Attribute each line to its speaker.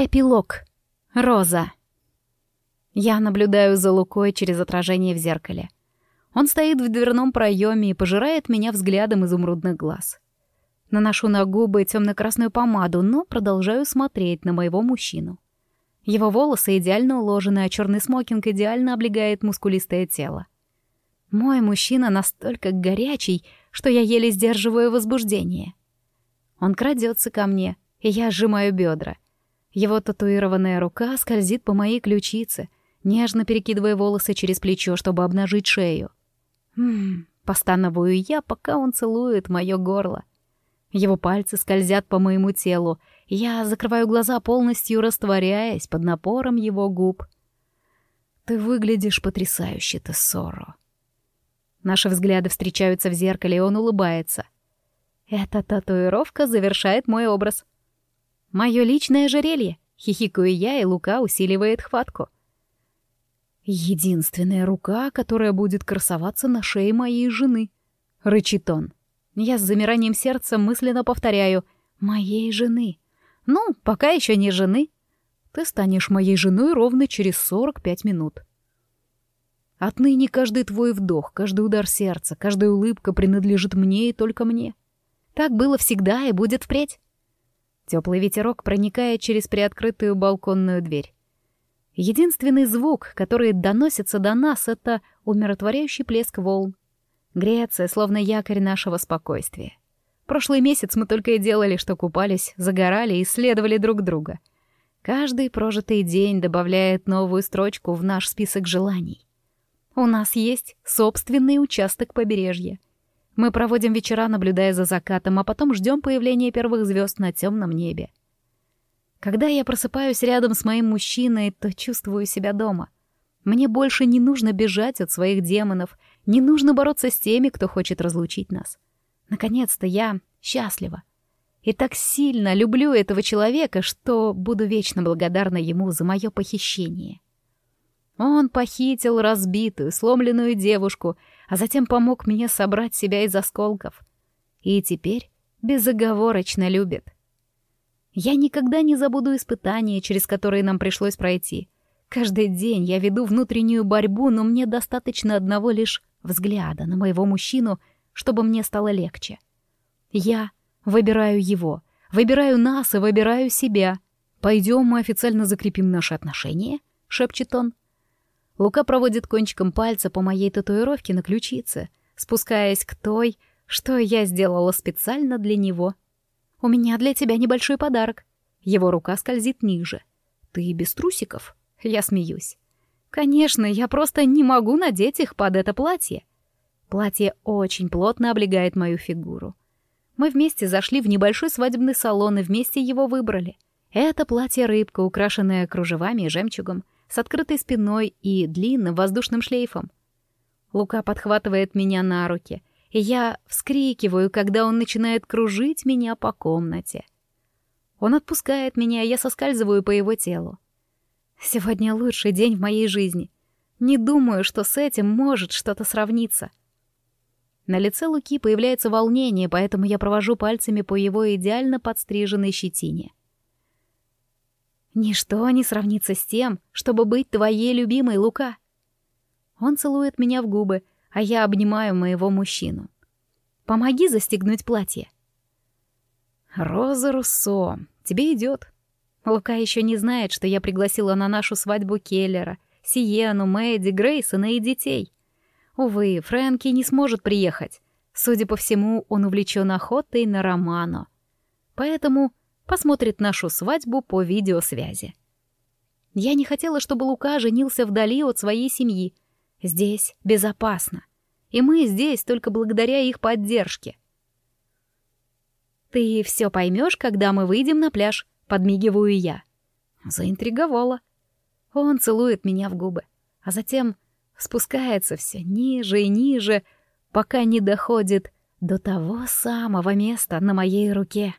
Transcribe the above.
Speaker 1: Эпилог. Роза. Я наблюдаю за Лукой через отражение в зеркале. Он стоит в дверном проеме и пожирает меня взглядом изумрудных глаз. Наношу на губы темно-красную помаду, но продолжаю смотреть на моего мужчину. Его волосы идеально уложены, а черный смокинг идеально облегает мускулистое тело. Мой мужчина настолько горячий, что я еле сдерживаю возбуждение. Он крадется ко мне, и я сжимаю бедра — его татуированная рука скользит по моей ключице, нежно перекидывая волосы через плечо, чтобы обнажить шею. Ммм, постановую я, пока он целует мое горло. Его пальцы скользят по моему телу, я закрываю глаза, полностью растворяясь под напором его губ. «Ты выглядишь потрясающе, Тессоро». Наши взгляды встречаются в зеркале, и он улыбается. Эта татуировка завершает мой образ — Мое личное ожерелье. Хихикаю я, и Лука усиливает хватку. Единственная рука, которая будет красоваться на шее моей жены. Рычит он. Я с замиранием сердца мысленно повторяю. Моей жены. Ну, пока еще не жены. Ты станешь моей женой ровно через 45 минут. Отныне каждый твой вдох, каждый удар сердца, каждая улыбка принадлежит мне и только мне. Так было всегда и будет впредь. Теплый ветерок проникает через приоткрытую балконную дверь. Единственный звук, который доносится до нас, — это умиротворяющий плеск волн. Греция, словно якорь нашего спокойствия. Прошлый месяц мы только и делали, что купались, загорали и исследовали друг друга. Каждый прожитый день добавляет новую строчку в наш список желаний. У нас есть собственный участок побережья — мы проводим вечера, наблюдая за закатом, а потом ждем появления первых звезд на темном небе. Когда я просыпаюсь рядом с моим мужчиной, то чувствую себя дома. Мне больше не нужно бежать от своих демонов, не нужно бороться с теми, кто хочет разлучить нас. Наконец-то я счастлива. И так сильно люблю этого человека, что буду вечно благодарна ему за мое похищение. Он похитил разбитую, сломленную девушку, а затем помог мне собрать себя из осколков. И теперь безоговорочно любит. Я никогда не забуду испытания, через которые нам пришлось пройти. Каждый день я веду внутреннюю борьбу, но мне достаточно одного лишь взгляда на моего мужчину, чтобы мне стало легче. Я выбираю его, выбираю нас и выбираю себя. «Пойдем, мы официально закрепим наши отношения», — шепчет он. Лука проводит кончиком пальца по моей татуировке на ключице, спускаясь к той, что я сделала специально для него. «У меня для тебя небольшой подарок». Его рука скользит ниже. «Ты без трусиков?» Я смеюсь. «Конечно, я просто не могу надеть их под это платье». Платье очень плотно облегает мою фигуру. Мы вместе зашли в небольшой свадебный салон и вместе его выбрали. Это платье-рыбка, украшенное кружевами и жемчугом — с открытой спиной и длинным воздушным шлейфом. Лука подхватывает меня на руки, и я вскрикиваю, когда он начинает кружить меня по комнате. Он отпускает меня, и я соскальзываю по его телу. Сегодня лучший день в моей жизни. Не думаю, что с этим может что-то сравниться. На лице Луки появляется волнение, поэтому я провожу пальцами по его идеально подстриженной щетине. Ничто не сравнится с тем, чтобы быть твоей любимой, Лука. Он целует меня в губы, а я обнимаю моего мужчину. Помоги застегнуть платье. Роза Руссо, тебе идет. Лука еще не знает, что я пригласила на нашу свадьбу Келлера, Сиену, Мэдди, Грейсона и детей. Увы, Фрэнки не сможет приехать. Судя по всему, он увлечен охотой на Романо. Поэтому посмотрит нашу свадьбу по видеосвязи. Я не хотела, чтобы Лука женился вдали от своей семьи. Здесь безопасно. И мы здесь только благодаря их поддержке. «Ты все поймешь, когда мы выйдем на пляж», — подмигиваю я. Заинтриговала. Он целует меня в губы, а затем спускается все ниже и ниже, пока не доходит до того самого места на моей руке.